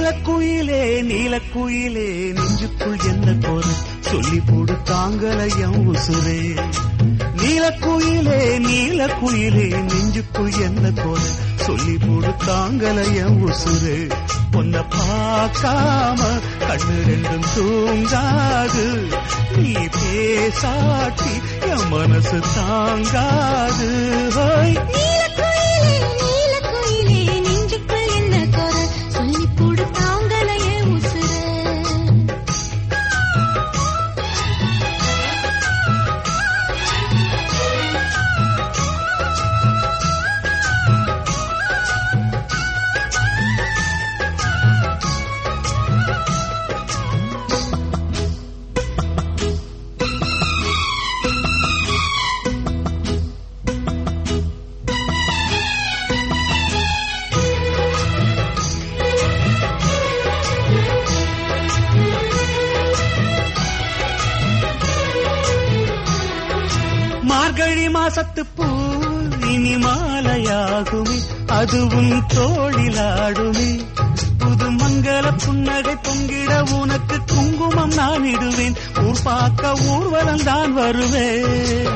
நீலக்குயிலே நீலக்குயிலே நெஞ்சுக்குள் என்ன குறை சொல்லி போடு தாங்களையம் உசுரே. நீலக்குயிலே நீலக்குயிலே நெஞ்சுக்குள் என்ன குறை சொல்லி போடு தாங்களையம் உசுரே. பொன்ன பார்க்காம கண்ணு ரெண்டும் தூங்காது. நீ பேசாட்டி என் மனசு தாங்காது. ஹோய். மார்கழி மாசத்து பூ இனி மாலையாகுமே. அதுவும் தோழிலாடுமே புது மங்கள புன்னகை பொங்கிட உனக்கு குங்குமம் நான் இடுவேன். ஊர் பார்க்க ஊர்வலம் தான் வருவேன்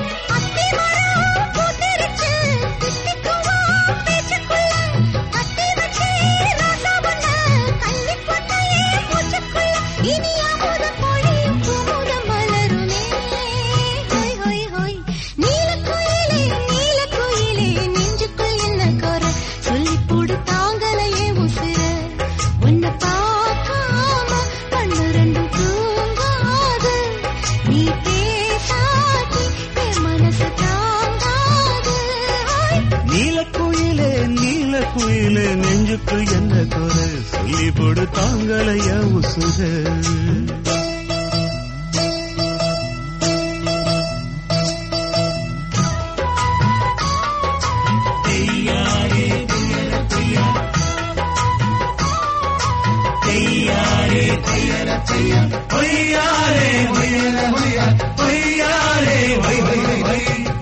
நீலக்குயிலே நெஞ்சுக்கு என்ன குறை? சொல்லி போடு தாங்களைய உசுர பொய்யாரே பொய்யல பொய்யா பொய்யாரே பொய் பொய் பொய் பொய்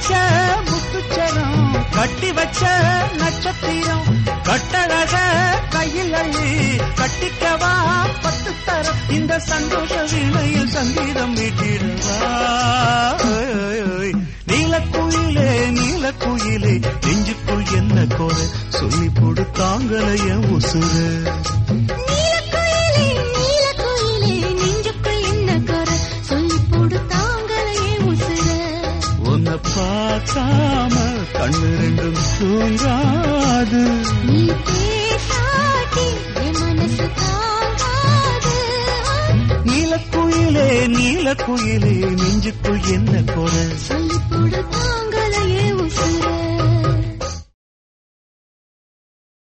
வச்ச முத்துச்சரம் கட்டி வச்ச நட்சத்திரம் கட்டழக கையில் அள்ளி கட்டிக்கவா பத்து தரம். இந்த சந்தோஷ வீணையில் சங்கீதம் வீட்டிடுவா நீலக்குயிலே நீலக்குயிலே நெஞ்சுக்குள் என்ன கோர சொல்லி போடு தாங்களைய உசுறு. கண்ணு ரெண்டும் தூங்காது நீ பேசாட்டி என் மனசு தாங்காது. நீலக்குயிலே நீலக்குயிலே நெஞ்சுக்குள் என்ன குறை சொல்லி தாங்களையே